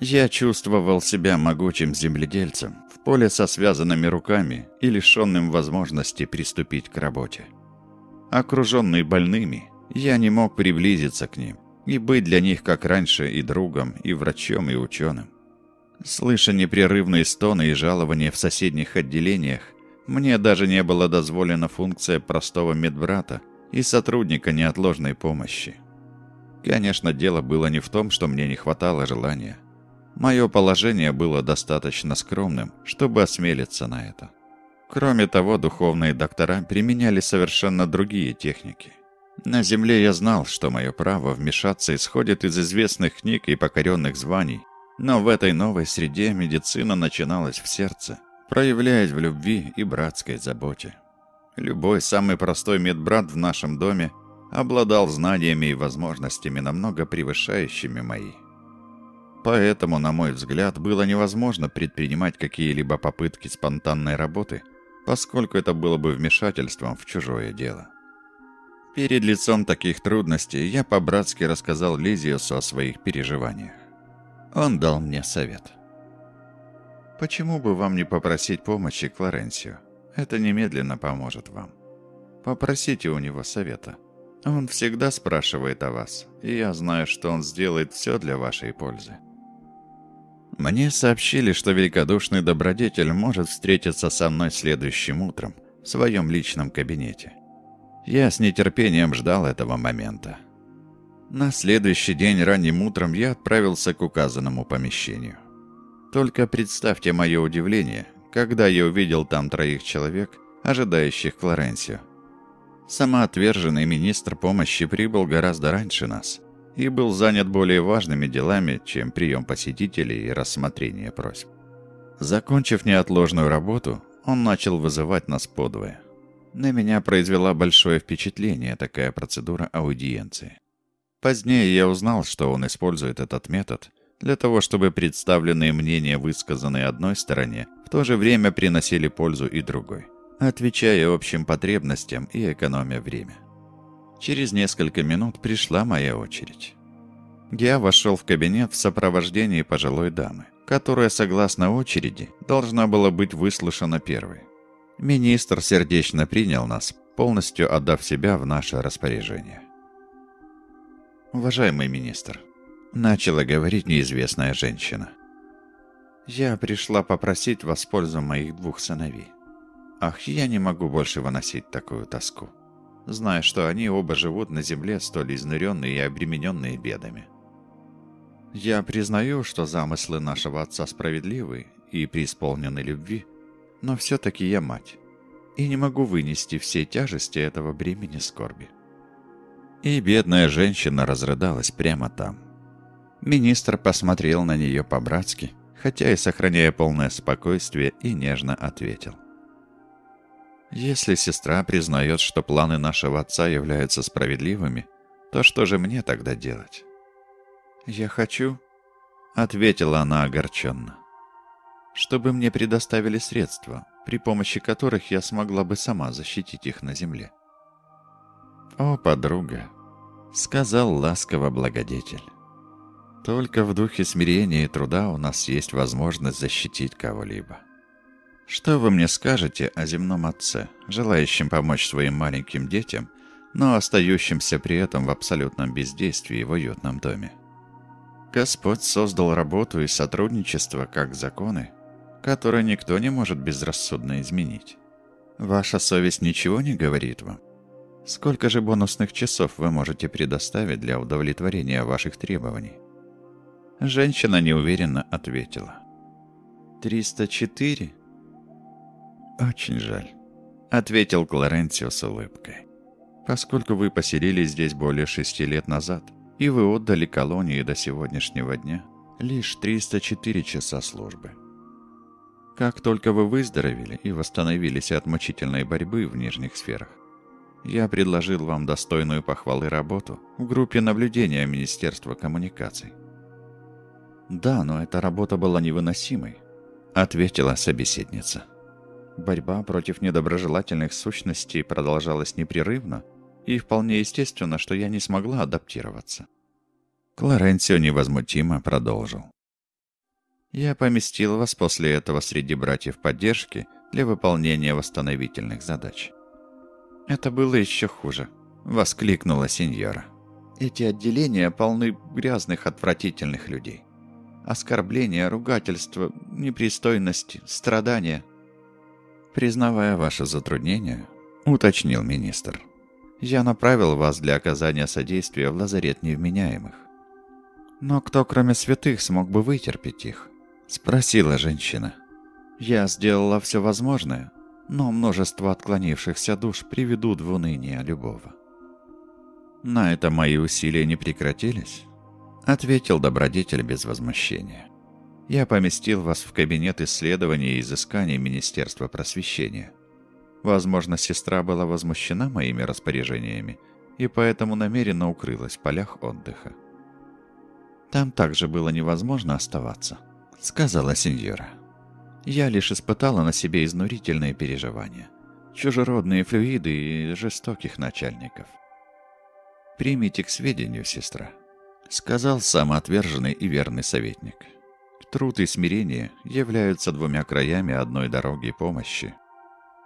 Я чувствовал себя могучим земледельцем в поле со связанными руками и лишенным возможности приступить к работе. Окруженный больными, Я не мог приблизиться к ним и быть для них, как раньше, и другом, и врачом, и ученым. Слыша непрерывные стоны и жалования в соседних отделениях, мне даже не было дозволена функция простого медбрата и сотрудника неотложной помощи. Конечно, дело было не в том, что мне не хватало желания. Мое положение было достаточно скромным, чтобы осмелиться на это. Кроме того, духовные доктора применяли совершенно другие техники. На земле я знал, что мое право вмешаться исходит из известных книг и покоренных званий, но в этой новой среде медицина начиналась в сердце, проявляясь в любви и братской заботе. Любой самый простой медбрат в нашем доме обладал знаниями и возможностями, намного превышающими мои. Поэтому, на мой взгляд, было невозможно предпринимать какие-либо попытки спонтанной работы, поскольку это было бы вмешательством в чужое дело. Перед лицом таких трудностей я по-братски рассказал Лизиусу о своих переживаниях. Он дал мне совет. «Почему бы вам не попросить помощи Клоренсию? Это немедленно поможет вам. Попросите у него совета. Он всегда спрашивает о вас, и я знаю, что он сделает все для вашей пользы». Мне сообщили, что великодушный добродетель может встретиться со мной следующим утром в своем личном кабинете. Я с нетерпением ждал этого момента. На следующий день ранним утром я отправился к указанному помещению. Только представьте мое удивление, когда я увидел там троих человек, ожидающих Клоренсию. Самоотверженный министр помощи прибыл гораздо раньше нас и был занят более важными делами, чем прием посетителей и рассмотрение просьб. Закончив неотложную работу, он начал вызывать нас подвое. На меня произвела большое впечатление такая процедура аудиенции. Позднее я узнал, что он использует этот метод для того, чтобы представленные мнения, высказанные одной стороне, в то же время приносили пользу и другой, отвечая общим потребностям и экономя время. Через несколько минут пришла моя очередь. Я вошел в кабинет в сопровождении пожилой дамы, которая, согласно очереди, должна была быть выслушана первой. Министр сердечно принял нас, полностью отдав себя в наше распоряжение. «Уважаемый министр», — начала говорить неизвестная женщина, «я пришла попросить вас пользу моих двух сыновей. Ах, я не могу больше выносить такую тоску, зная, что они оба живут на земле, столь изнуренные и обремененные бедами. Я признаю, что замыслы нашего отца справедливы и преисполнены любви, но все-таки я мать, и не могу вынести всей тяжести этого бремени скорби. И бедная женщина разрыдалась прямо там. Министр посмотрел на нее по-братски, хотя и сохраняя полное спокойствие, и нежно ответил. «Если сестра признает, что планы нашего отца являются справедливыми, то что же мне тогда делать?» «Я хочу», — ответила она огорченно, «чтобы мне предоставили средства, при помощи которых я смогла бы сама защитить их на земле». «О, подруга!» — сказал ласково благодетель. «Только в духе смирения и труда у нас есть возможность защитить кого-либо. Что вы мне скажете о земном отце, желающем помочь своим маленьким детям, но остающимся при этом в абсолютном бездействии в уютном доме? Господь создал работу и сотрудничество как законы, которые никто не может безрассудно изменить. Ваша совесть ничего не говорит вам? Сколько же бонусных часов вы можете предоставить для удовлетворения ваших требований? Женщина неуверенно ответила. «Триста четыре?» «Очень жаль», — ответил Клоренцио с улыбкой. «Поскольку вы поселились здесь более шести лет назад, и вы отдали колонии до сегодняшнего дня лишь 304 часа службы. Как только вы выздоровели и восстановились от мучительной борьбы в нижних сферах, я предложил вам достойную похвалы работу в группе наблюдения Министерства коммуникаций. «Да, но эта работа была невыносимой», — ответила собеседница. Борьба против недоброжелательных сущностей продолжалась непрерывно, и вполне естественно, что я не смогла адаптироваться. Клоренцио невозмутимо продолжил. Я поместил вас после этого среди братьев поддержки для выполнения восстановительных задач. Это было еще хуже. Воскликнула сеньора. Эти отделения полны грязных, отвратительных людей. Оскорбления, ругательства, непристойности, страдания. Признавая ваше затруднение, уточнил министр, я направил вас для оказания содействия в лазарет невменяемых. Но кто, кроме святых, смог бы вытерпеть их? Спросила женщина. Я сделала все возможное, но множество отклонившихся душ приведут в уныние любого. На это мои усилия не прекратились, ответил добродетель без возмущения. Я поместил вас в кабинет исследований и изысканий Министерства просвещения. Возможно, сестра была возмущена моими распоряжениями и поэтому намеренно укрылась в полях отдыха. Там также было невозможно оставаться, сказала сеньора. Я лишь испытала на себе изнурительные переживания, чужеродные флюиды и жестоких начальников. «Примите к сведению, сестра», — сказал самоотверженный и верный советник. «Труд и смирение являются двумя краями одной дороги помощи.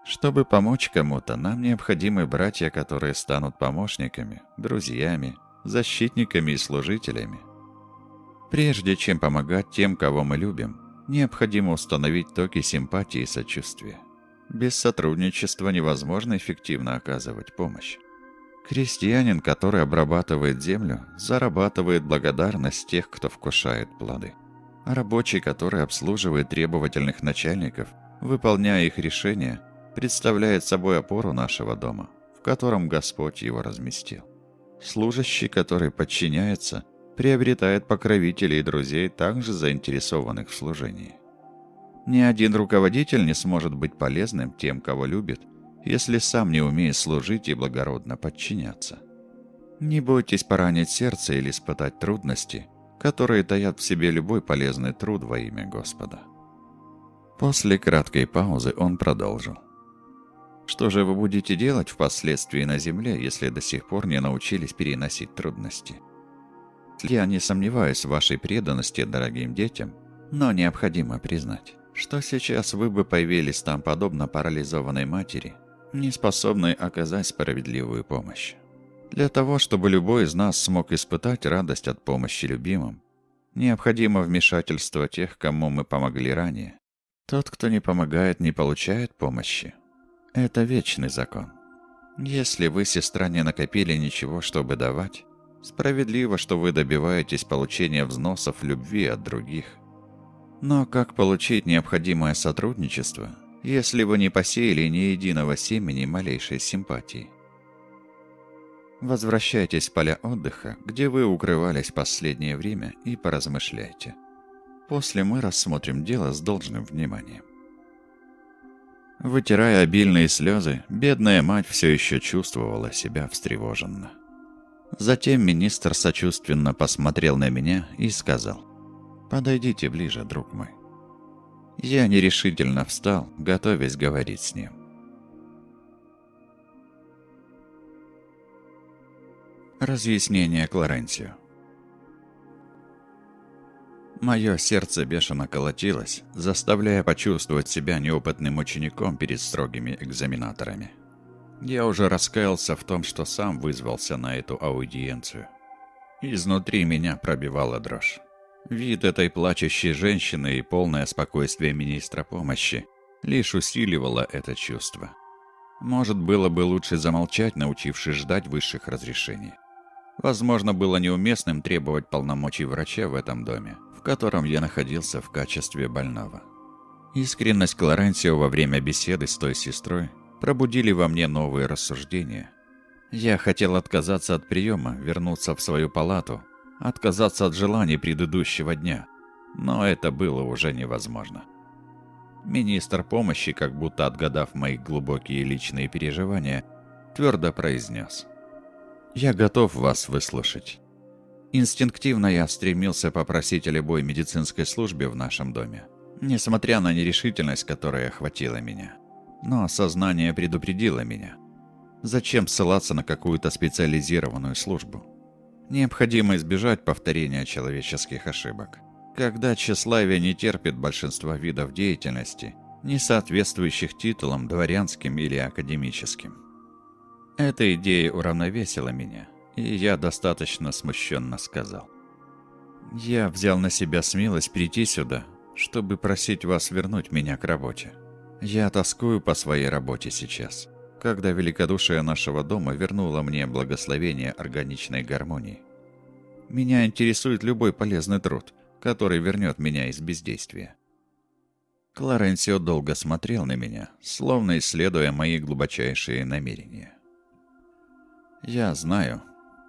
Чтобы помочь кому-то, нам необходимы братья, которые станут помощниками, друзьями, защитниками и служителями. Прежде чем помогать тем, кого мы любим, необходимо установить токи симпатии и сочувствия. Без сотрудничества невозможно эффективно оказывать помощь. Крестьянин, который обрабатывает землю, зарабатывает благодарность тех, кто вкушает плоды. Рабочий, который обслуживает требовательных начальников, выполняя их решения, представляет собой опору нашего дома, в котором Господь его разместил. Служащий, который подчиняется, приобретает покровителей и друзей, также заинтересованных в служении. Ни один руководитель не сможет быть полезным тем, кого любит, если сам не умеет служить и благородно подчиняться. Не бойтесь поранить сердце или испытать трудности, которые таят в себе любой полезный труд во имя Господа. После краткой паузы он продолжил. Что же вы будете делать впоследствии на земле, если до сих пор не научились переносить трудности? Я не сомневаюсь в вашей преданности дорогим детям, но необходимо признать, что сейчас вы бы появились там подобно парализованной матери, не способной оказать справедливую помощь. Для того, чтобы любой из нас смог испытать радость от помощи любимым, необходимо вмешательство тех, кому мы помогли ранее. Тот, кто не помогает, не получает помощи. Это вечный закон. Если вы, сестра, не накопили ничего, чтобы давать, Справедливо, что вы добиваетесь получения взносов любви от других. Но как получить необходимое сотрудничество, если вы не посеяли ни единого семени малейшей симпатии? Возвращайтесь в поля отдыха, где вы укрывались последнее время, и поразмышляйте. После мы рассмотрим дело с должным вниманием. Вытирая обильные слезы, бедная мать все еще чувствовала себя встревоженно. Затем министр сочувственно посмотрел на меня и сказал, «Подойдите ближе, друг мой». Я нерешительно встал, готовясь говорить с ним. Разъяснение Клоренсио Мое сердце бешено колотилось, заставляя почувствовать себя неопытным учеником перед строгими экзаменаторами. Я уже раскаялся в том, что сам вызвался на эту аудиенцию. Изнутри меня пробивала дрожь. Вид этой плачущей женщины и полное спокойствие министра помощи лишь усиливало это чувство. Может, было бы лучше замолчать, научившись ждать высших разрешений. Возможно, было неуместным требовать полномочий врача в этом доме, в котором я находился в качестве больного. Искренность Клоренсио во время беседы с той сестрой пробудили во мне новые рассуждения. Я хотел отказаться от приема, вернуться в свою палату, отказаться от желаний предыдущего дня, но это было уже невозможно. Министр помощи, как будто отгадав мои глубокие личные переживания, твердо произнес. «Я готов вас выслушать. Инстинктивно я стремился попросить о любой медицинской службе в нашем доме, несмотря на нерешительность, которая охватила меня но сознание предупредило меня. Зачем ссылаться на какую-то специализированную службу? Необходимо избежать повторения человеческих ошибок. Когда тщеславие не терпит большинства видов деятельности, не соответствующих титулам дворянским или академическим. Эта идея уравновесила меня, и я достаточно смущенно сказал. «Я взял на себя смелость прийти сюда, чтобы просить вас вернуть меня к работе. Я тоскую по своей работе сейчас, когда великодушие нашего дома вернуло мне благословение органичной гармонии. Меня интересует любой полезный труд, который вернет меня из бездействия. Клоренсио долго смотрел на меня, словно исследуя мои глубочайшие намерения. «Я знаю.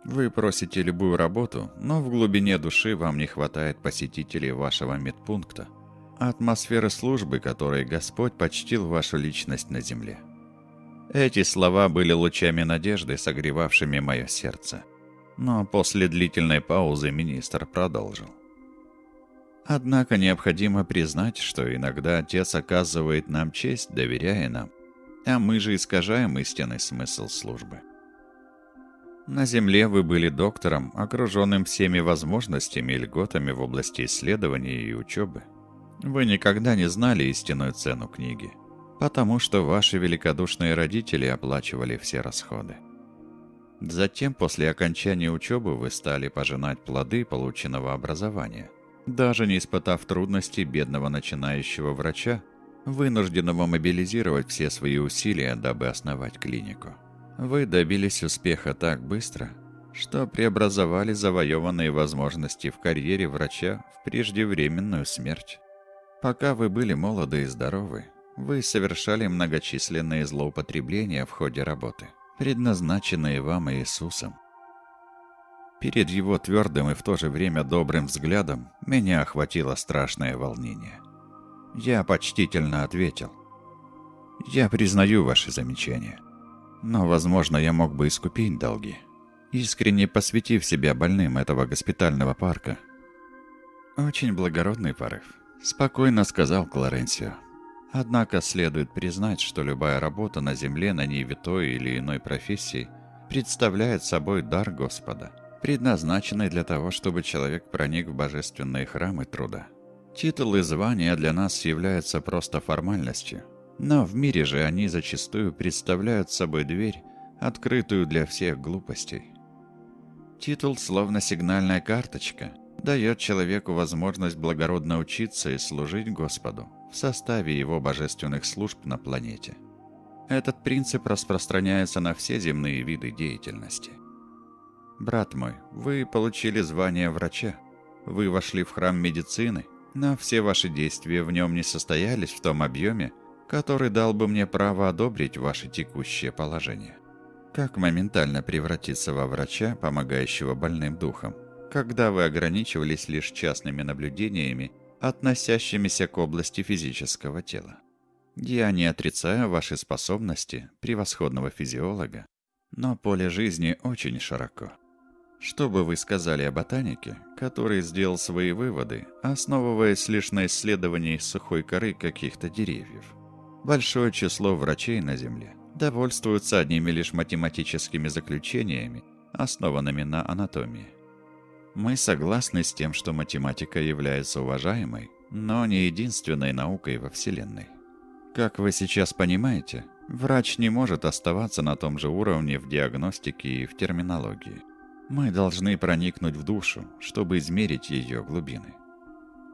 Вы просите любую работу, но в глубине души вам не хватает посетителей вашего медпункта, атмосферы службы, которой Господь почтил вашу личность на земле». Эти слова были лучами надежды, согревавшими мое сердце. Но после длительной паузы министр продолжил. Однако необходимо признать, что иногда Отец оказывает нам честь, доверяя нам, а мы же искажаем истинный смысл службы. На Земле вы были доктором, окруженным всеми возможностями и льготами в области исследований и учебы. Вы никогда не знали истинную цену книги, потому что ваши великодушные родители оплачивали все расходы. Затем, после окончания учебы, вы стали пожинать плоды полученного образования – даже не испытав трудностей бедного начинающего врача, вынужденного мобилизировать все свои усилия, дабы основать клинику. Вы добились успеха так быстро, что преобразовали завоеванные возможности в карьере врача в преждевременную смерть. Пока вы были молоды и здоровы, вы совершали многочисленные злоупотребления в ходе работы, предназначенные вам Иисусом. Перед его твердым и в то же время добрым взглядом меня охватило страшное волнение. Я почтительно ответил. «Я признаю ваши замечания. Но, возможно, я мог бы искупить долги, искренне посвятив себя больным этого госпитального парка». «Очень благородный порыв», — спокойно сказал Клоренсио. «Однако следует признать, что любая работа на земле на ниве той или иной профессии представляет собой дар Господа» предназначенной для того, чтобы человек проник в божественные храмы труда. Титулы и звания для нас являются просто формальностью, но в мире же они зачастую представляют собой дверь, открытую для всех глупостей. Титул, словно сигнальная карточка, дает человеку возможность благородно учиться и служить Господу в составе его божественных служб на планете. Этот принцип распространяется на все земные виды деятельности. «Брат мой, вы получили звание врача. Вы вошли в храм медицины, но все ваши действия в нем не состоялись в том объеме, который дал бы мне право одобрить ваше текущее положение. Как моментально превратиться во врача, помогающего больным духом, когда вы ограничивались лишь частными наблюдениями, относящимися к области физического тела? Я не отрицаю ваши способности превосходного физиолога, но поле жизни очень широко. Что бы вы сказали о ботанике, который сделал свои выводы, основываясь лишь на исследовании сухой коры каких-то деревьев? Большое число врачей на Земле довольствуются одними лишь математическими заключениями, основанными на анатомии. Мы согласны с тем, что математика является уважаемой, но не единственной наукой во Вселенной. Как вы сейчас понимаете, врач не может оставаться на том же уровне в диагностике и в терминологии – мы должны проникнуть в душу, чтобы измерить ее глубины.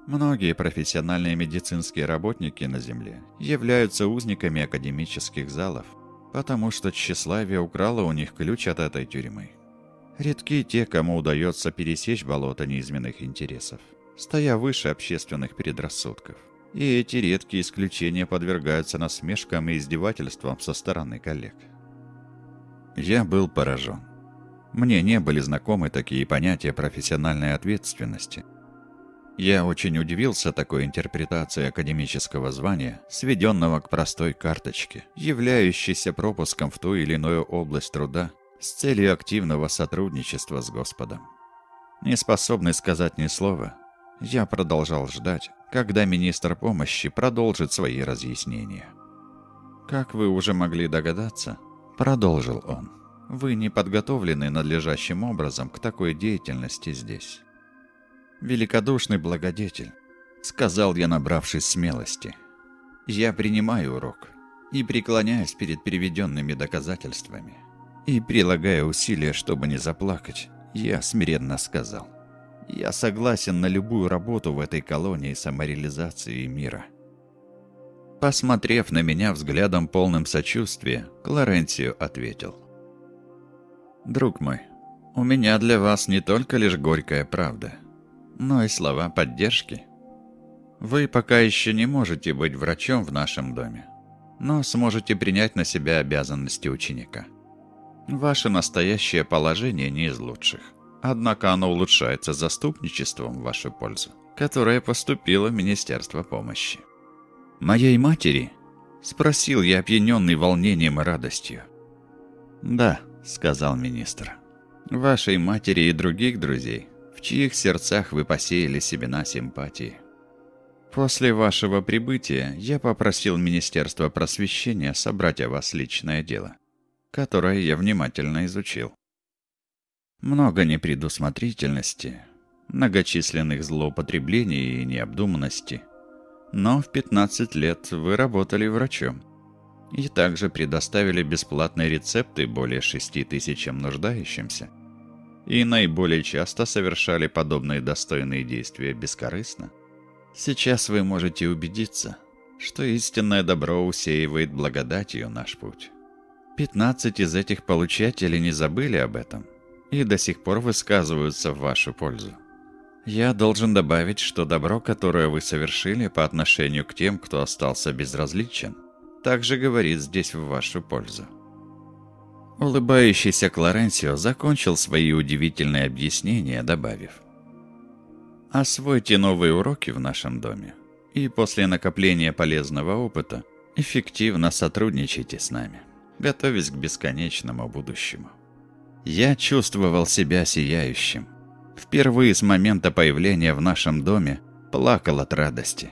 Многие профессиональные медицинские работники на Земле являются узниками академических залов, потому что тщеславие украло у них ключ от этой тюрьмы. Редки те, кому удается пересечь болото неизменных интересов, стоя выше общественных предрассудков. И эти редкие исключения подвергаются насмешкам и издевательствам со стороны коллег. Я был поражен. Мне не были знакомы такие понятия профессиональной ответственности. Я очень удивился такой интерпретации академического звания, сведенного к простой карточке, являющейся пропуском в ту или иную область труда с целью активного сотрудничества с Господом. Не способный сказать ни слова, я продолжал ждать, когда министр помощи продолжит свои разъяснения. «Как вы уже могли догадаться», — продолжил он, — вы не подготовлены надлежащим образом к такой деятельности здесь. Великодушный благодетель, сказал я, набравшись смелости. Я принимаю урок и преклоняюсь перед переведенными доказательствами. И, прилагая усилия, чтобы не заплакать, я смиренно сказал. Я согласен на любую работу в этой колонии самореализации мира. Посмотрев на меня взглядом полным сочувствия, Клоренцио ответил. «Друг мой, у меня для вас не только лишь горькая правда, но и слова поддержки. Вы пока еще не можете быть врачом в нашем доме, но сможете принять на себя обязанности ученика. Ваше настоящее положение не из лучших. Однако оно улучшается заступничеством в вашу пользу, которое поступило в Министерство помощи. «Моей матери?» – спросил я, опьяненный волнением и радостью. «Да», – сказал министр. «Вашей матери и других друзей, в чьих сердцах вы посеяли семена симпатии. После вашего прибытия я попросил Министерство просвещения собрать о вас личное дело, которое я внимательно изучил. Много непредусмотрительности, многочисленных злоупотреблений и необдуманности. Но в 15 лет вы работали врачом. И также предоставили бесплатные рецепты более 6 тысячам нуждающимся. И наиболее часто совершали подобные достойные действия бескорыстно. Сейчас вы можете убедиться, что истинное добро усеивает благодатью наш путь. 15 из этих получателей не забыли об этом – и до сих пор высказываются в вашу пользу. Я должен добавить, что добро, которое вы совершили по отношению к тем, кто остался безразличен, также говорит здесь в вашу пользу. Улыбающийся Клоренсио закончил свои удивительные объяснения, добавив. «Освойте новые уроки в нашем доме, и после накопления полезного опыта эффективно сотрудничайте с нами, готовясь к бесконечному будущему». Я чувствовал себя сияющим. Впервые с момента появления в нашем доме плакал от радости.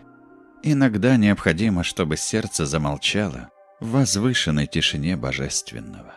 Иногда необходимо, чтобы сердце замолчало в возвышенной тишине божественного.